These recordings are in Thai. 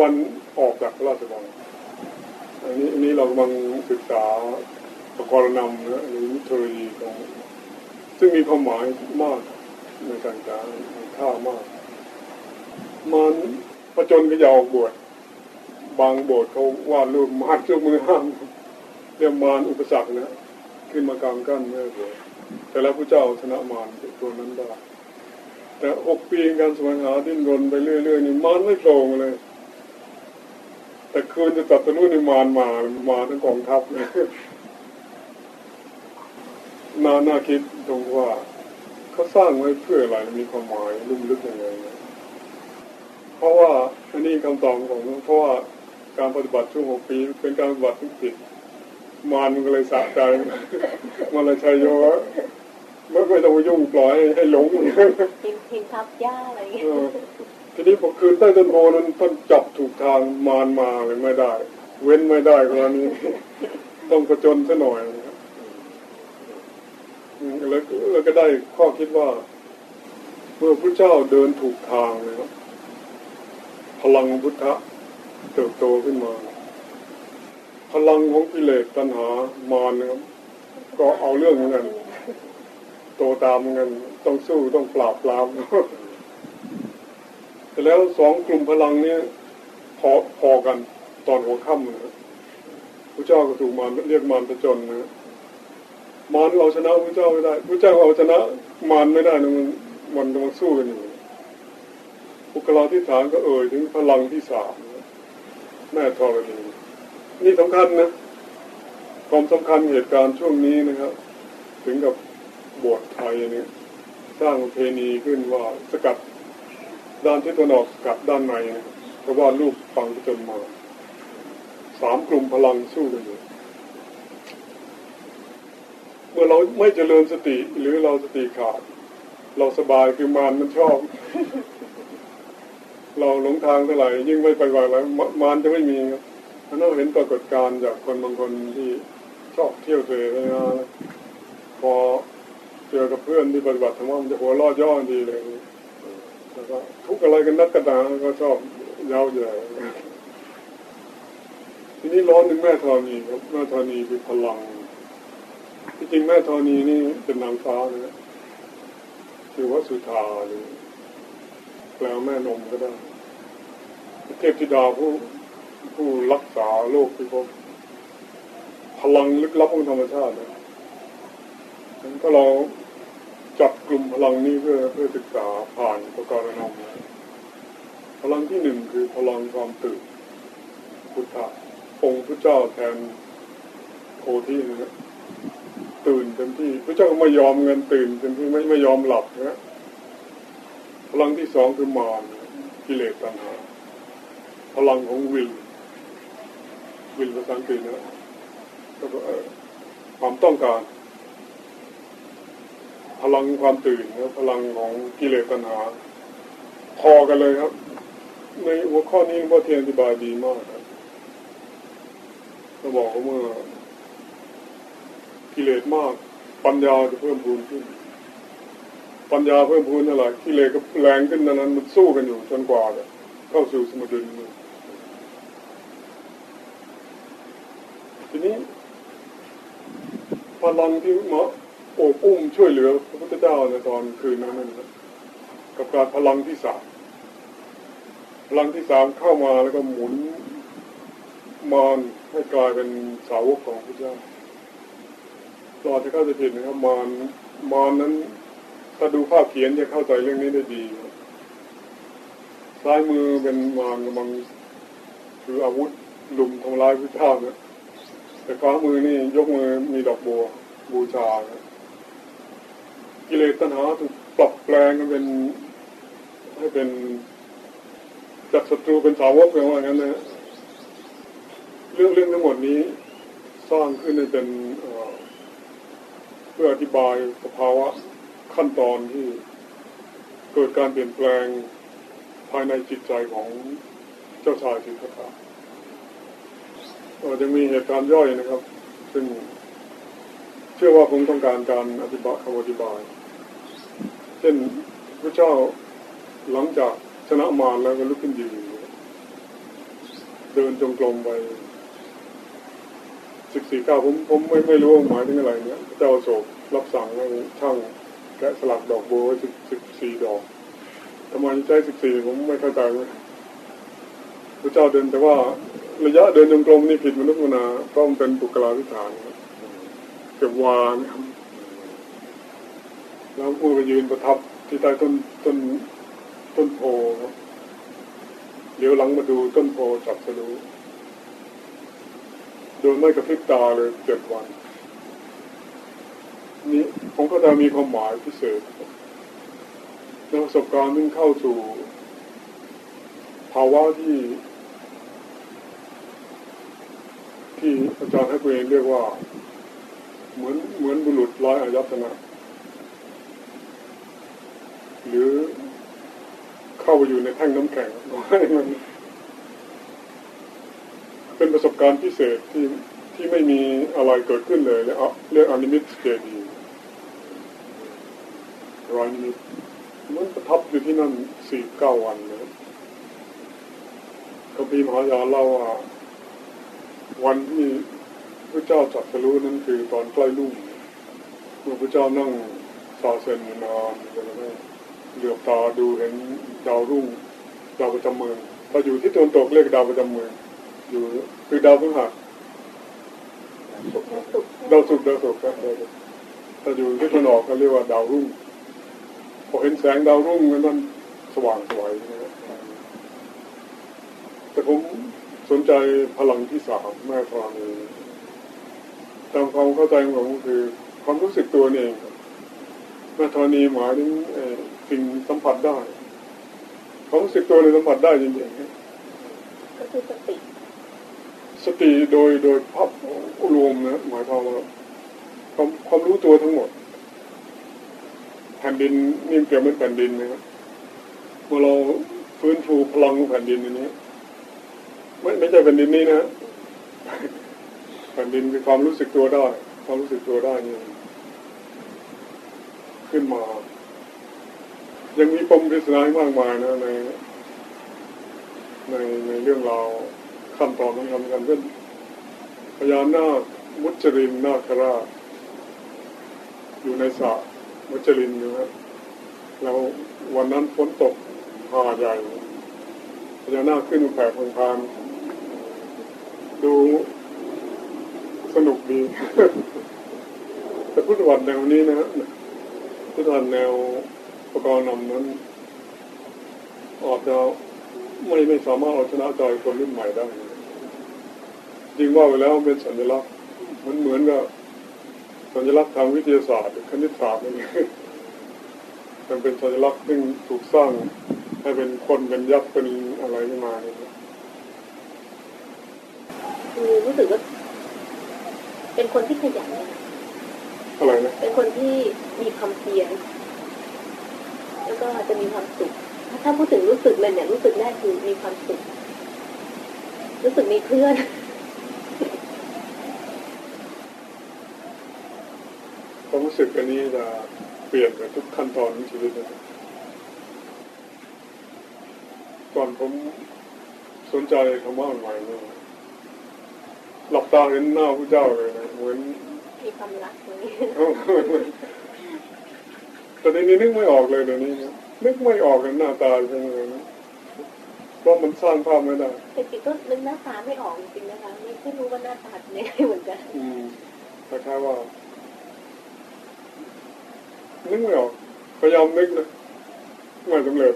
วันออกจากราชวังอันนี้อันนี้เรากำลังศึกษาประกรณำนะหรือมิทรีของซึ่งมีความหมายมากในการการค่ามาก มันประจนก็อยาออกบวชบางโบสถ์เขาวาดรูปมารยกมือห้ามเรียกมารอุปสรรคนะขึ้นมากลางกั้นไม่ได้บวชแต่แล้วพระเจ้าชนะมารตัวนั้นได้แต่หกปีการสวงหาดิ้นรนไปเรื่อยๆนี่มารไม่โผล่เลย แต่คืนจะตัดตะลุในมารมา มาทั้งกองทัพเลยน่าน่าคิดตรงว่าเขาสร้างไว้เพื่ออะไรมีความหมายลุ่มลึกยังไงนะเพราะว่าอันนี้คำตอบของเพราะว่าการปฏิบัติช่วงหกปีเป็นการปฏิบัติที่ผิดมารมันก็เลยสะใจมันเลยชัยโยไม่ไม่ต้องไปยุ่งปล่อยให้หลงทิมทิมทับหญ้าอะไรอย่างเงี้ยเออ ทีนี้พอคืนใต้ต้นโพนั้นท่านจับถูกทางมารมาเลยไม่ได้ เว้นไม่ได้กรณีต้องประจนซะหน่อยนะครับแล้วแล้วก็ได้ข้อคิดว่า เมื่อพระเจ้าเดินถูกทางนะครับพลังพุทธะเติบโตขึ้นมา พลังของกิเลสตัณหามารนะครับก็เอาเรื่องเหมือนกันโตตามเหมือนกันต้องสู้ต้องปราบปราม แต่แล้วสองกลุ่มพลังเนี้พอพอกันตอนหัวค่ำนะพระเจ้าก็ถูกมารเรียกมารประจนนะมารเอาชนะพระเจ้าไม่ได้พระเจ้าเอาชนะมารไม่ได้นะมันมันกำลังสู้กันอยู่บุคลาธิฐานก็เอ่ยถึงพลังที่สามนะแม่ธรณีนี่สำคัญนะความสำคัญเหตุการณ์ช่วงนี้นะครับ ถึงกับบวชไทยเนี่ยสร้างเพณีขึ้นว่าสกัด ด้านที่ตะวันออกกัดด้านในนะครับเพราะว่าลูกฟังจนมาสามกลุ่มพลังสู้กันอยู่เมื่อเราไม่เจริญสติหรือเราสติขาด เราสบายคือมารมันชอบ เราหลงทางเท่าไหร่ยิ่งไม่ไปไหวแล้วมารจะไม่มีครับเพราะเราเห็นปรากฏการณ์จากคนบางคนที่ชอบเที่ยวเตะนะพอเจอกับเพื่อนที่ปฏิบัติธรรมมันจะหัวเรอดย่อดีเลย แล้วก็ทุกอะไรกันนักกระดาก็ชอบเย้าแย่ทีนี้ร้อนหนึ่งแม่ธรณีครับแม่ธรณีคือพลังที่จริงแม่ธรณีนี่เป็นนางฟ้านะคือว่าสุธาหรือแปลว่าแม่นมก็ได้เทพธิดาผู้ผู้รักษาโลกที่พบพลังลึกลับของธรรมชาตินะงั้นก็เรา จับกลุ่มพลังนี้เพื่อเพื่อศึกษาผ่านประการนำนะพลังที่หนึ่งคือพลังความตื่นพุทธะองค์พระเจ้าแทนโคที่นะฮะตื่นเต็มที่พระเจ้าไม่ยอมเงินตื่นเต็มที่ไม่ไม่ยอมหลับนะพลังที่สองคือมารกิเลสตัณหาพลังของวิลวิลภาษาอังกฤษนะก็ความต้องการ พลังความตื่นนะพลังของกิเลสตัณหาพอกันเลยครับ ในหัวข้อนี้พ่อเทียนอธิบายดีมากครับก็บอกว่าเมื่อกิเลสมากปัญญาจะเพิ่มพูนขึ้น ปัญญาเพิ่มพูนอะไรกิเลสก็แรงขึ้นนั้นมันสู้กันอยู่จนกว่าจะเข้าสู่สมดุลทีนี้พลังที่มา โอบอุ้มช่วยเหลือพระพุทธเจ้าในตอนคืนนั้นนะครับกับการพลังที่สามพลังที่สามเข้ามาแล้วก็หมุนมารให้กลายเป็นสาวกของพระเจ้าตอนที่เข้าใจผิดนะครับมารมารนั้นถ้าดูภาพเขียนจะเข้าใจเรื่องนี้ได้ดีซ้ายมือเป็นมารกำลังถืออาวุธลุมทำร้ายพระเจ้านะแต่ขวามือนี่ยกมือมีดอกบัวบูชานะ กิเลสตัณหาถูกปรับแปลงกันเป็นให้เป็นจากศัตรูเป็นสาวกไปว่างั้นนะเรื่องเรื่องทั้งหมดนี้ สร้างขึ้นในเป็นเพื่ออธิบายสภาวะขั้นตอนที่เกิดการเปลี่ยนแปลงภายในจิตใจของเจ้าชายสิทธัตถะเอ่อยังมีเหตุการณ์ย่อยนะครับ ซึ่งเชื่อว่าคงต้องการการอธิบายคำอธิบาย เช่นพระเจ้าหลังจากชนะมารแล้วก็ลุกขึ้นยืนเดินจงกรมไปสิบสี่เก้าผมผมไม่ไม่รู้ว่าหมายถึงอะไรเนี่ยพระเจ้าโศกรับสั่งให้ช่างแกะสลักดอกบัวสิบสิบสี่ดอกทำไมใช้สิบสี่ผมไม่เข้าใจเลยพระเจ้าเดินแต่ว่าระยะเดินจงกรมนี่ผิดมนุษย์มนาเพราะมันเป็นปุกลาธิฐานเก็บวางครับ ล้วผู้ไปยืนประทับที่ใต้ต้นต้นต้นโพเดี๋ยวหลังมาดูต้นโพจับสรู้โดยไม่กระพริบตาเลยเจ็ดวัน นี่ผมก็จะมีความหมายพิเศษนประสบการณ์ที่เข้าสู่ ภาวะที่ ที่อาจารย์ให้ตัวเองเรียกว่า เหมือนเหมือนบุรุษร้อยอายัตนะ หรือเข้าไปอยู่ในแท่งน้ำแข็งให้มันเป็นประสบการณ์พิเศษที่ที่ไม่มีอะไรเกิดขึ้นเลยเรียกเรียกอนิมิตเจดีรอยนิมิตมันประทับอยู่ที่นั่นสี่เก้าวันนะคัมภีมหายานเล่าว่าวันที่พระเจ้าจัดสรู้นั้นคือตอนใกล้ลุ่งเมื่อพระเจ้านั่งซาเซนอยู่นานจนกระทั่ง เหลือบตาดูเห็นดาวรุ่งดาวประจำเมืองถ้าอยู่ที่ตะวันตกเรียกดาวประจำเมืองอยู่คือดาวพฤหัสดาวศุกร์ดาวศุกร์ครับดาวศุกร์ถ้าอยู่ที่ตะวันออกก็เรียกว่าดาวรุ่งพอเห็นแสงดาวรุ่งมันสว่างสวยนะครับแต่ผมสนใจพลังที่สามแม่ธรณีตามความเข้าใจของผมคือ ความรู้สึกตัวนี่เองครับแม่ธรณีหมายถึง สิ่งสัมผัสได้ความรู้สึกตัวในสัมผัสได้จริงๆก็คือสติ สติโดยโดยภาพรวมนะหมายความว่าความความรู้ตัวทั้งหมดแผ่นดินนี่เปรียบเหมือนแผ่นดินนะครับเมื่อเราฟื้นฟูพลังของแผ่นดินอันนี้ไม่ไม่ใช่แผ่นดินนี้นะแผ่นดินคือความรู้สึกตัวได้ ความรู้สึกตัวได้นี่ขึ้นมา ยังมีปมปริศนาอีกมากมายนะในในในเรื่องราวขั้นตอนของทำกันเช่นพญานาคมุจรินนาคราชอยู่ในสระมุจรินอยู่นะแล้ววันนั้นฝนตกหาใหญ่พญานาคขึ้นแผ่พงพานดูสนุกดีแต่พุทธวัตรแนวนี้นะพุทธวัตรแนว ประกรณ์นำนั้นอาจจะไม่ไม่สามารถเอาชนะใจคนรุ่นใหม่ได้จริงว่าไปแล้วเป็นสัญลักษณ์มันเหมือนกับสัญลักษณ์ทางวิทยาศาสตร์คณิตศาสตร์นี่มันเป็นสัญลักษณ์ซึ่งถูกสร้างให้เป็นคนเป็นยักษ์เป็นอะไรขึ้นมาเนี่ยคือรู้สึกว่าเป็นคนที่ขยันนะอะไรนะเป็นคนที่มีความเพียร แล้วก็จะมีความสุข ถ้าพูดถึงรู้สึกเลยเนี่ย รู้สึกแรกคือมีความสุข รู้สึกมีเพื่อนความรู้สึกอันนี้จะเปลี่ยนไปทุกขั้นตอนของชีวิตนะครับก่อนผมสนใจคำว่าใหม่เนี่ยหลับตาเห็นหน้าพระเจ้าเลยนะเหมือนมีความรักตรงนี้แต่ในนี้นึกไม่ออกเลยเดี๋ยวนี้นะนึกไม่ออกกันหน้าตาเป็นยังไงนะเพราะมันสร้างภาพไม่ได้แต่จิตก็นึกหน้าตาไม่ออกจริงๆนะคะไม่ไม่รู้ว่าหน้าตาเป็นยังไงเหมือนกัน อืมคล้ายๆว่านึกไม่ออกพยายามนึกนะไม่สำเร็จ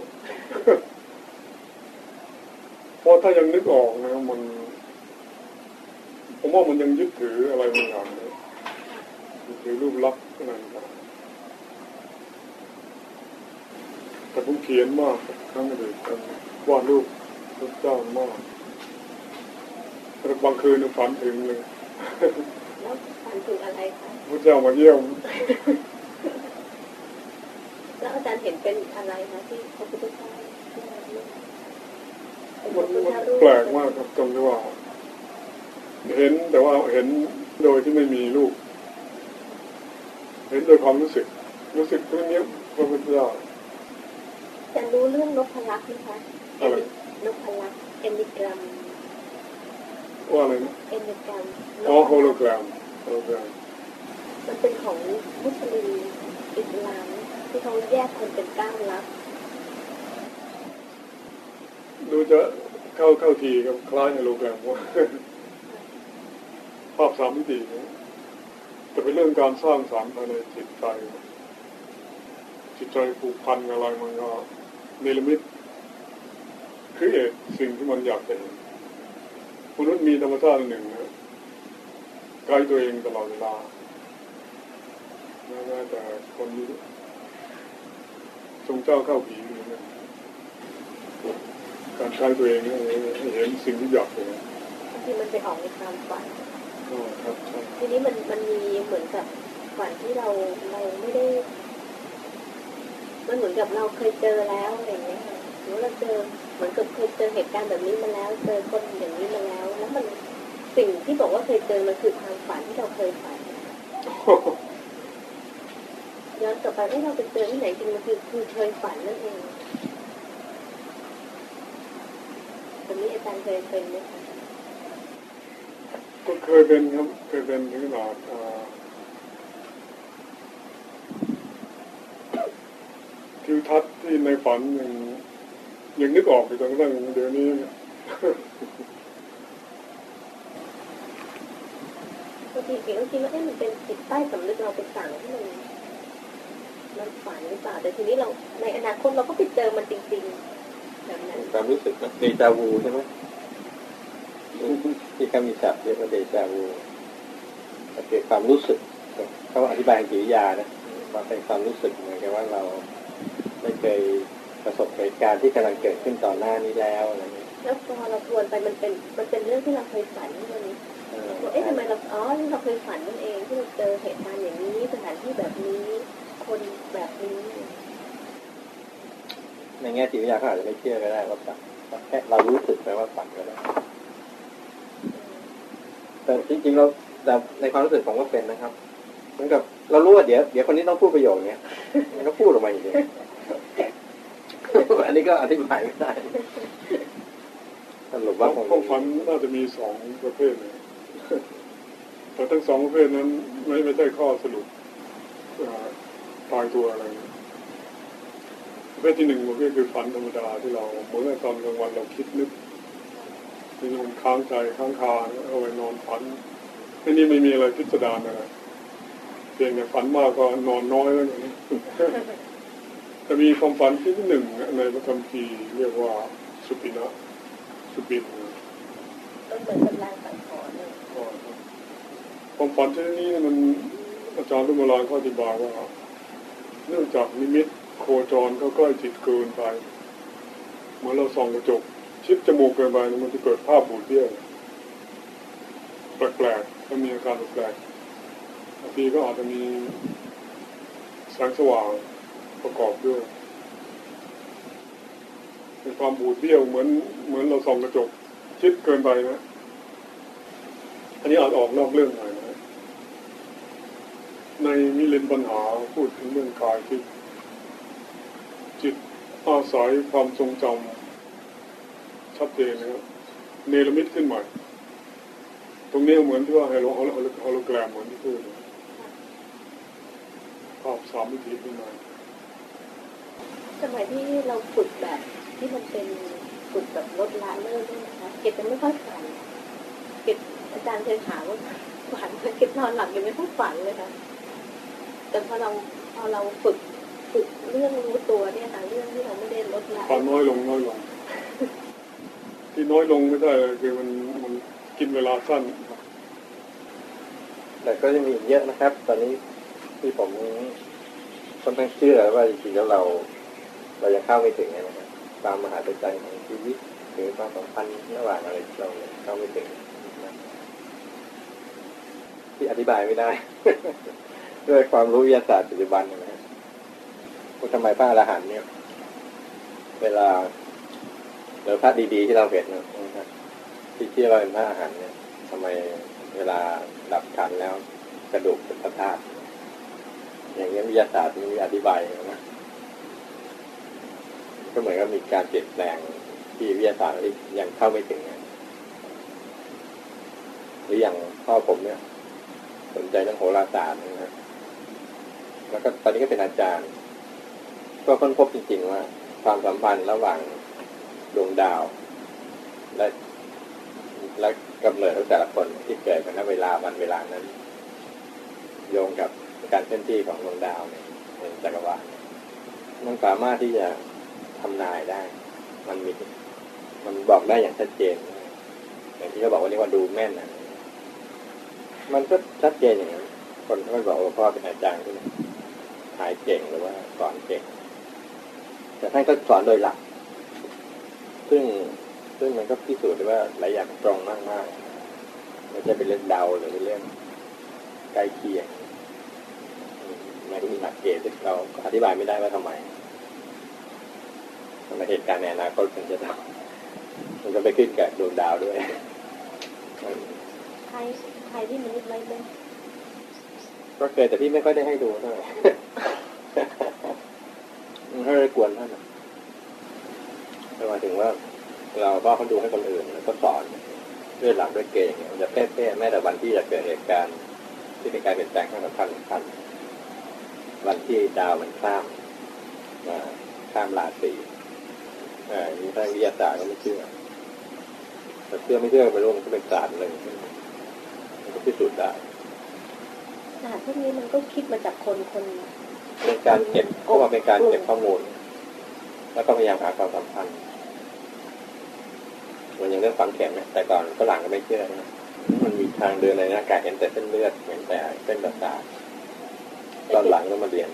เพราะถ้ายังนึกออกนะมันผมว่ามันยังยึดถืออะไรบางอย่างเลยยึดถือรูปลักษณ์อะไรต่างๆ แต่ผมเขียนมากครั้งเดียวกันวาดรูปพระเจ้ามากแล้วบางคืนนึกฝันถึงเลยแล้วฝันถึงอะไรคะพระเจ้ามาเยี่ยมแล้วอาจารย์เห็นเป็นอะไรคะที่พระพุทธเจ้าที่มาเยี่ยมเป็นพมัระนพุทมันธรูปแปลกมากครับตรงที่ว่า เห็นแต่ว่าเห็นโดยที่ไม่มีลูกเห็นโดยความรู้สึก รู้สึกตรงนี้พระพุทธเจ้าจะ รู้เรื่องนพลักษ์ไหมคะอะไรนพลักษ์เอมิกรัมว่าอะไรนะเอมิกรัมอ๋อโฮโลแกรมโฮโลแกรมมันเป็นของมุสลิมอิสลามที่เขาแยกคนเป็นเก้าลับดูจะเข้าเข้าทีกับคล้ายโฮโลแกรมว่าภาพสามมิตินะแต่เป็นเรื่องการสร้างสรรค์ภายในจิตใจ จิตใจผูกพันอะไรมันก็ เนรมิตคือเอทสิ่งที่มันอยากจะเห็นมนุษย์มีธรรมชาติอันหนึ่งนะใกล้ตัวเองตลอดเวลาแม้แต่คนนี้ทรงเจ้าเข้าผีอยู่เนี่ยการใกล้ตัวเองเนี่ยให้เห็นสิ่งที่อยากเห็นบางทีมันไปออกในความฝันอ๋อครับใช่ทีนี้มันมันมีเหมือนกับฝันที่เราเราไม่ได้ มันเหมือนกับเราเคยเจอแล้วอะไรอย่างเงี้ยค่ะหรือเราเจอเหมือนกับเคยเจอเหตุการณ์แบบนี้มาแล้ว เจอคนอย่างนี้มาแล้ว แล้วมันสิ่งที่บอกว่าเคยเจอมันคือความฝันที่เราเคยฝันย้อนกลับไปไม่เราไปเจอที่ไหนจริงมันคือคือเคยฝันนั่นเองแบบนี้อาจารย์เคยเป็นไหมคะก็เคยเป็นครับเคยเป็นถึงขนาดอ่าทิ วทัศน์ที่ในฝันยังยังนึกออกอยู่จนกระทั่งเดี๋ยวนี้บางทีเก๋ก็คิดว่าเอ๊ะมันเป็นจิตใต้สำนึกเราไปสั่งให้มันมันฝันหรือเปล่าแต่ทีนี้เราในอนาคตเราก็ไปเจอมันจริงๆแบบนั้นความรู้สึกนะเดจาวูใช่ไหมที่เขามีศัพท์เรียกว่าเดจาวูเกิดความรู้สึกเขาอธิบายกิริยานะว่าเป็นความรู้สึกเหมือนกับว่าเรา ไม่เคยประสบเหตุการณ์ที่กำลังเกิดขึ้นต่อหน้านี้แล้วอะไรเงี้ยแล้วพอเราทวนไปมันเป็นมันเป็นเรื่องที่เราเคยฝันที่มันเออว่าเอ๊ะทำไมเราอ๋อนี่เราเคยฝันนั่นเองที่เราเจอเหตุการณ์อย่างนี้สถานที่แบบนี้ คนแบบนี้ในแง่จิตวิทยาเขาอาจจะไม่เชื่อก็ได้ว่าฝันแค่เรารู้สึกไปว่าฝันก็ได้แต่จริงๆเราแต่ในความรู้สึกผมก็เป็นนะครับเหมือนกับเรารู้ว่าเดี๋ยวเดี๋ยวคนนี้ต้องพูดประโยคเนี้ยมันก็พูดออกมาอย่างนี้ อันนี้ก็อธิบายไม่ได้สรุปว่าคงความฝันน่าจะมีสองประเภทนะแต่ทั้งสองประเภทนั้นไม่ไม่ใช่ข้อสรุปตายตัวอะไรประเภทที่หนึ่งมันก็คือฝันธรรมดาที่เราเหมื่อนตอนกลางวันเราคิดนึกที่มันค้างใจค้างคาเอาไว้นอนฝันอันนี้ไม่มีอะไรพิสดารอะไรเพียงแต่ฝันมากก็นอนน้อยแล้วอย่างนี้ จะมีความฝันที่หนึ่งในพระคัมภีร์เรียกว่าสุปินะสุบินก็เหมือนกับลางสังหรณ์เลยความฝันชนิดนี้มันอาจารย์รุ่มโบราณเขาอธิบายว่า เนื่องจากนิมิตโคจรเขาใกล้จิตเกินไป เหมื่อนเราส่องกระจก ชิดจมูกเกินไปมันจะเกิดภาพบูดเบี้ยวแปลกๆก็มีอาการแปลกๆบางทีก็อาจจะมีแสงสว่าง ประกอบด้วยเป็นความบูดเบี้ยวเหมือนเหมือนเราส่องกระจก ชิดเกินไปนะ อันนี้อาจออกนอกเรื่องหน่อยนะ ในมิลินปัญหาพูดถึงเรื่องกายที่จิตอาศัยความทรงจำชัดเจนนะครับเนรมิตขึ้นใหม่ ตรงนี้เหมือนที่ว่าโฮโลโฮโลแกรมเหมือนที่พูดภาพสามมิติขึ้นมา สมัยที่เราฝึกแบบที่มันเป็นฝึกแบบลดละเลิกด้วยนะคะเก็บจะไม่ค่อยฝันเก็บอาจารย์เคยถามว่าฝันไหมเก็บนอนหลับยังไม่ค่อยฝันเลยค่ะแต่พอเราพอเราฝึกฝึกเรื่องรู้ตัวเนี่ยค่ะเรื่องที่เราไม่ได้ลดละความน้อยลงน้อยลง ที่น้อยลงไม่ได้เลยคือมันมันกินเวลาสั้นครับแต่ก็จะมีอีกเยอะนะครับ ตอนนี้ที่ผมค่อนข้างเชื่อว่าจริงๆแล้วเรา เรายังเข้าไม่ถึงนะครับความมหาศาลของชีวิตหรือความสัมพันธ์ระหว่างอะไรเราเนี่ยเข้าไม่ถึงที่อธิบายไม่ได้ ด้วยความรู้วิทยาศาสตร์ปัจจุบันนะครับว่าทำไมพระอรหันต์เนี่ย เวลาหรือพระดีๆที่เราเห็นนะครับที่ที่เราเป็นพระอรหันต์เนี่ยทำไมเวลาดับขันแล้วกระดูกเป็นพระธาตุอย่างนี้ยวิทยาศาสตร์มีอธิบายนะ ก็เหมือนกับมีการเปลี่ยนแปลงที่วิทยาศาสตร์ยังเข้าไม่ถึงหรืออย่างพ่อผมเนี่ย สนใจเรื่องโหราศาสตร์นะครับแล้วก็ตอนนี้ก็เป็นอาจารย์ ก็ค้นพบจริง ๆ ว่า ความสัมพันธ์ระหว่างดวงดาว และและกำเนิดของแต่ละคนที่เกิดกันณเวลาวันเวลานั้น โยงกับการเคลื่อนที่ของดวงดาวเนี่ยในจักรวาลมันสามารถที่จะ ทำนายได้ มันมี มันบอกได้อย่างชัดเจนอย่างที่เขาบอกว่าเรียกว่าดูแม่นนะมันก็ชัดเจนอย่างนั้นคนเขาบอกว่าพ่อเป็นอาจารย์ที่หายเก่งหรือว่าสอนเก่ง แต่ท่านก็สอนโดยหลัก ซึ่งซึ่งมันก็พิสูจน์ได้ว่าหลายอย่างตรงมากๆไม่ใช่เป็นเรื่องเดาหรือเป็นเรื่องใกล้เคียงมันก็มีหลักเกณฑ์ที่เราอธิบายไม่ได้ว่าทำไม ทำไมเหตุการณ์ในอนาคตมันจะทำมันก็ไปขึ้นกับดวงดาวด้วย ใครใครที่มนุษย์ไม่เป็นก็เคยแต่พี่ไม่ค่อยได้ให้ดูเท่าไหร่ไม่ค่อยได้กวนท่านหมายถึงว่า เราก็เขาดูให้คนอื่นแล้วก็สอนด้วยหลักด้วยเกณฑ์เนี่ยมันจะเป๊ะๆแม้แต่วันที่จะเกิดเหตุการณ์ที่เป็นการเปลี่ยนแปลงขั้นสำคัญสำคัญวันที่ดาวมันข้ามมาข้ามราศี อ่านี่ทางวิทยาศาสตร์ก็ไม่เชื่อ แต่เชื่อไม่เชื่อไปรู้มันก็เป็นศาสตร์หนึ่งมันก็พิสูจน์ได้ศาสตร์พวกนี้มันก็คิดมาจากคนคนเป็นการเก็บเพราะว่าเป็นการเก็บข้อมูล แล้วก็พยายามหาความสัมพันธ์เหมันอย่างเรื่องฝังเข็มเนี่ยแต่ก่อนฝรั่งก็ไม่เชื่อนะมันมีทางเดินในร่างกายเห็นแต่เส้นเลือดเห็นแต่เส้นประสาทตอนหลังก็มาเรียน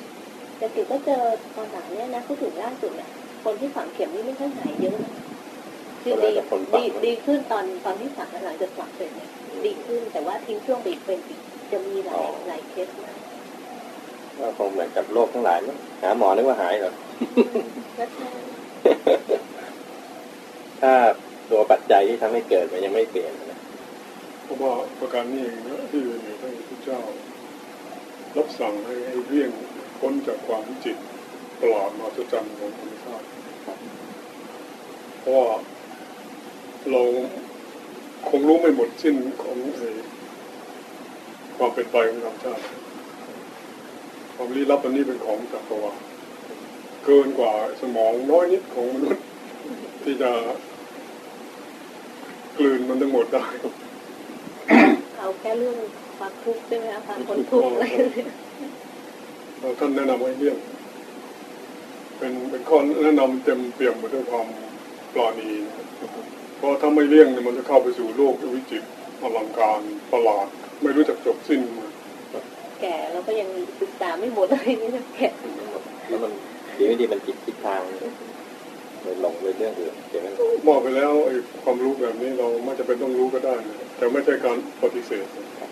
แต่ติก็เจอตอนหลังเนี่ยนะผู้ถึงล่าสุดเนี่ย คนที่ฝังเข็มนี่ไม่ค่อยหายเยอะนะคือดีดีดีขึ้นตอนตอนที่ฝังแล้วหลังจากฝังเสร็จเนี่ยดีขึ้นแต่ว่าทิ้งช่วงไปอีกเป็นปีจะมีหลายหลายเคสมากก็คงเหมือนกับโรคทั้งหลายมั้งหาหมอนึกว่าหายเหรอก็ใช่ถ้าตัวปัจจัยที่ทำให้เกิดมันยังไม่เปลี่ยนนะเพราะว่าประการนี้เองนะที่ในพระพุทธเจ้า รับสั่งให้ให้เรี่ยงพ้นจากความวิจิตรประหลาดมหัศจรรย์ของธรรมชาติ เพราะว่าเราคงรู้ไม่หมดสิ้นของไอ้ความเป็นไปของธรรมชาติ ความลี้ลับอันนี้เป็นของจักรวาลเกินกว่าสมองน้อยนิดของมนุษย์ ที่จะกลืนมันทั้งหมดได้เอาแค่เรื่องความทุกข์ใช่ไหมคะความคนทุกข์อะไรเนี่ยเราท่านแนะนำให้เลี่ยงเป็นเป็นข้อแนะนำเต็มเปี่ยมไปด้วยความ ปราณีนะครับเพราะถ้าไม่เลี่ยงเนี่ยมันจะเข้าไปสู่โลกวิจิตรอลังการประหลาด ไม่รู้จักจบสิ้นแก่เราก็ยังศึกษาไม่หมดอะไรนี่นะแก่แล้วมันดีไม่ดีมันจิตทิศทางเลยหลงไปเรื่องอื่นเดี๋ยวมันมอบไปแล้วไอ้ความรู้แบบนี้เราไม่จำเป็นต้องรู้ก็ได้นะแต่ไม่ใช่การปฏิเสธนะครับ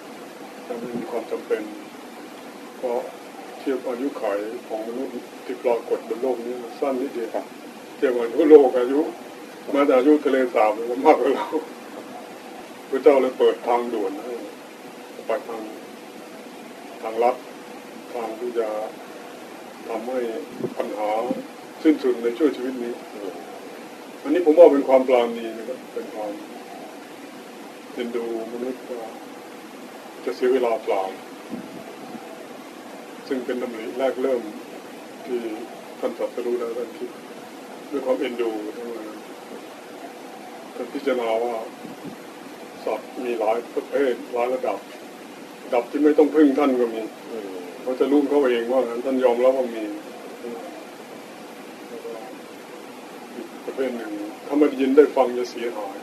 แต่มันมีความจำเป็นเพราะเทียบอายุขัยของมนุษย์ที่ปรากฏบนโลกนี้มันสั้นนิดเดียวครับเทียบกับทั่วโลกอายุแม้แต่อายุทะเลสาบมันมากกว่าเราพระเจ้าเลยเปิดทางด่วนให้ไปทางทางลัดทางที่จะทำให้ปัญหาสิ้นสุดในช่วงชีวิตนี้ อันนี้ผมว่าเป็นความปราณีนะครับเป็นความเอ็นดูมนุษย์จะเสียเวลาเปล่า ซึ่งเป็นดำริแรกเริ่มที่ท่านตรัสรู้แล้วท่านคิดด้วยความเอ็นดูทั้งนั้นท่าน พิจารณาว่าสัตว์มีหลายประเภทหลายระดับระดับที่ไม่ต้องพึ่งท่านก็มีเขาจะรู้เขาเองว่างั้นท่านยอมรับว่ามีอีกประเภทหนึ่งถ้าไม่ได้ยินได้ฟังจะเสียหาย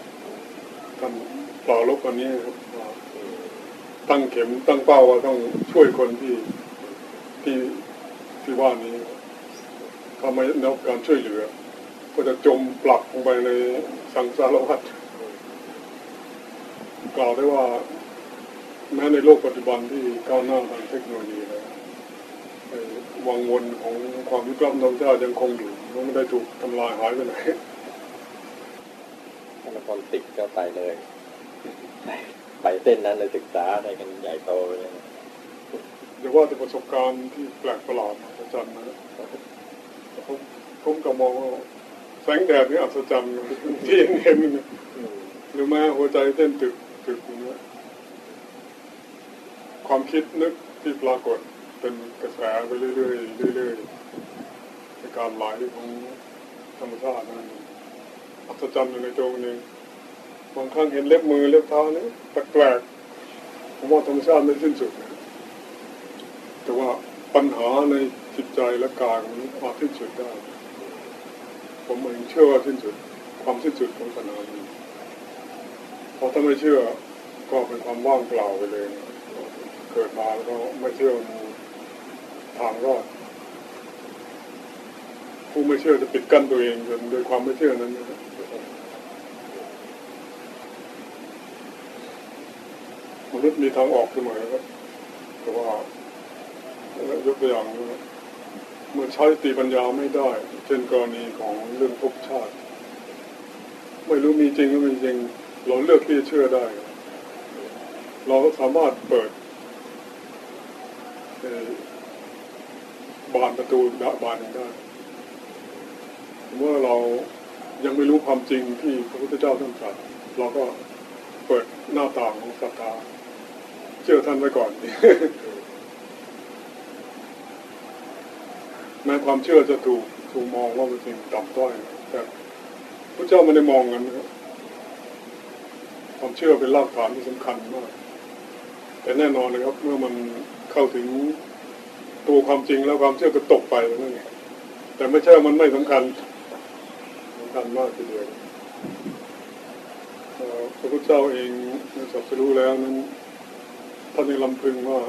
ท่านปล่าลบวันนี้ตั้งเข็มตั้งเป้าว่าต้องช่วยคนที่ที่ที่ว่านี้ถ้าไม่ได้รับการช่วยเหลือ ก็จะจมปลักลงไปในสังสารวัฏกล่าวได้ว่าแม้ในโลกปัจจุบันที่ก้าวหน้าทางเทคโนโลยีแล้วไอ้วังวนของความยุคล้ำธรรมชาติยังคงอยู่มันไม่ได้ถูกทำลายหายไปไหนถ้ามันคนติดก็ไปเลย ไปเส้นนั้นเลยศึกษาอะไรกันใหญ่โตเลยนะดอย่าว่าแต่ประสบการณ์ที่แปลกประหลาดอัศจรรย์นะผมผมก็มองว่า แสงแดดนี่อัศจรรย์ที่เห็นเห็นนะอืมหรือแม้หัวใจเต้นตึกตึกอย่างเงี้ยความคิดนึกที่ปรากฏเป็นกระแสไปเรื่อยๆเรื่อยๆในการไหลของธรรมชาตินั่นอัศจรรย์อยู่ในตัวมันเองบางครั้งเห็นเล็บมือเล็บเท้านี่แปลกๆผมว่าธรรมชาติไม่สิ้นสุดแต่ว่าปัญหาในจิตใจและกายมันอาจสิ้นสุดได้ ผมเองเชื่อว่าสิ้นสุดความสิ้นสุดของปัญหาเพราะถ้าไม่เชื่อก็เป็นความว่างเปล่าไปเลยนะเกิดมาแล้วก็ไม่เชื่อมีทางรอดผู้ไม่เชื่อจะปิดกั้นตัวเองจนโดยความไม่เชื่อนั้นนะมนุษย์มีทางออกเสมอครับแต่ว่ายกตัวอย่างนะเมื่อใช้ติปัญญาไม่ได้ เช่นกรณีของเรื่องภพชาติ ไม่รู้มีจริงหรือไม่จริง เราเลือกที่จะเชื่อได้ เราก็สามารถเปิดบานประตูดะบานได้เมื่อเรายังไม่รู้ความจริงที่พระพุทธเจ้าท่านตรัสเราก็เปิดหน้าต่างของศรัทธาเชื่อท่านไว้ก่อน แม้ความเชื่อจะถูกถูกมองว่าเป็นสิ่งต่ำต้อยแต่พระเจ้าไม่ได้มองกันนะครับความเชื่อเป็นรากฐานที่สำคัญมากแต่แน่นอนนะครับ เมื่อมันเข้าถึงตัวความจริงแล้วความเชื่อก็ตกไปแล้วนั่นเองแต่ไม่ใช่ว่ามันไม่สำคัญสำคัญมากทีเดียวพระพุทธเจ้าเองในสัสรู้แล้วนั้นท่านยังลำพึงว่า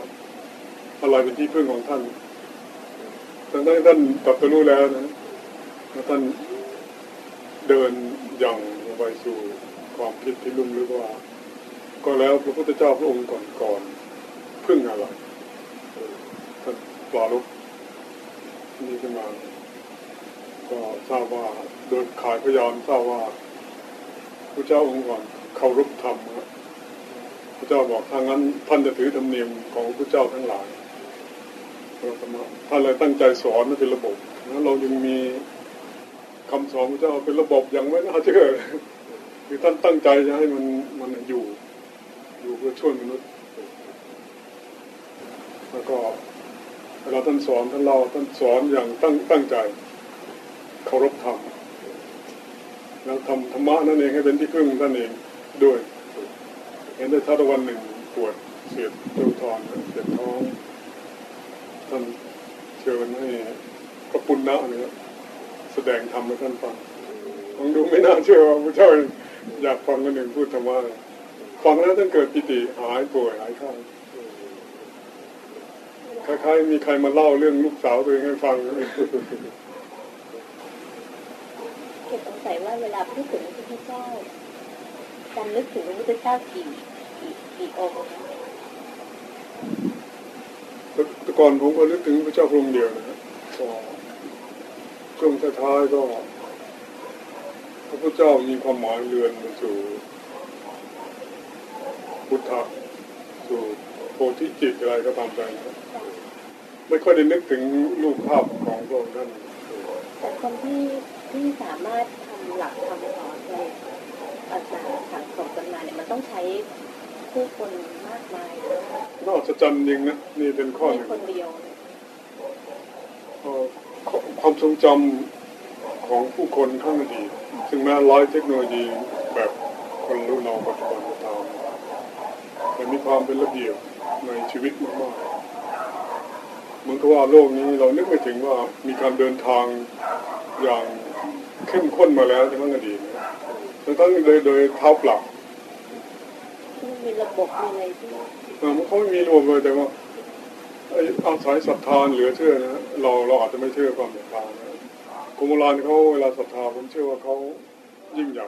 อะไรเป็นที่พึ่งของท่าน ทั้งที่ท่านตรัสรู้แล้วนะแล้วท่านเดินอย่างลงไปสู่ความคิดที่ลุ่มลึกว่า ก็แล้วพระพุทธเจ้าพระองค์ก่อนๆพึ่งอะไรท่านปลาลุกนี่ขึ้นมาก็ทราบว่าโดยขายพยานทราบว่าพระเจ้าองค์ก่อนเคารพธรรมพระเจ้าบอกถ้างั้นท่านจะถือธรรมเนียมของพระเจ้าทั้งหลาย เราธรรมะถ้าเราตั้งใจสอนมันเป็นระบบนะเรายังมีคำสอนพระเจ้าเป็นระบบอย่างไม่น่าเชื่อคือท่านตั้งใจจะให้มันมันอยู่ อยู่เพื่อช่วยมนุษย์ แล้วก็เวลาท่านสอนท่านเล่าท่านสอนอย่างตั้งตั้งใจเคารพธรรมแล้วทำธรรมะนั่นเองให้เป็นที่พึ่งท่านเองด้วย เห็นได้ถ้าวันหนึ่งปวดเสียดเจ้าทอนเสียดท้อง ท่านเชิญให้พระปุณณะเนี่ยแสดงธรรมให้ท่านฟังฟังดูไม่น่าเชื่อว่าพระเจ้าอยากฟังคนหนึ่งพูดธรรมะฟังแล้วท่านเกิดปิติหายป่วยหายไข้คล้ายๆมีใครมาเล่าเรื่องลูกสาวตัวเองให้ฟังเก็บสงสัยว่าเวลาพูดถึงพระพุทธเจ้าการนึกถึงพระพุทธเจ้ากี่กี่กี่องค์คะ แต่ ก่อนผมก็นึกถึงพระเจ้าพระองค์เดียวนะครับช่วงท้ายก็ พระพุทธเจ้ามีความหมายเรือนมาสู่พุทธะสู่โพธิจิตอะไรก็ตามใจครับไม่ค่อยได้นึกถึงรูปภาพของพระองค์ท่านแต่คนที่ที่สามารถทำหลักคำสอนในอาจารย์สั่งสมกันมาเนี่ยมันต้องใช้ ผู้คนมากมายนะน่าอัศจรรย์จริงนะนี่เป็นข้อหไม่นึ่งคนเดียวเนี่ยเอ่อความทรงจำของผู้คนข้างอดีตซึ่งแม้ร้อยเทคโนโลยีแบบคนรุ่นเราปัจจุบันก็ตามแต่มีความเป็นระเบียบในชีวิตมากๆเหมือนกับว่าโลกนี้เรานึกไม่ถึงว่ามีการเดินทางอย่างเข้มข้นมาแล้วในข้างอดีตนะทั้งทั้งๆโดยโดยเท้าเปล่า ที่มันมีระบบมีอะไรที่ออมันเขาไม่มีรวมเลยแต่ว่าไอ้อาศัยศรัทธาเหลือเชื่อนะเราเราอาจจะไม่เชื่อความศรัทธานะคนโบราณเขาเวลาศรัทธาผมเชื่อว่าเขายิ่งใหญ่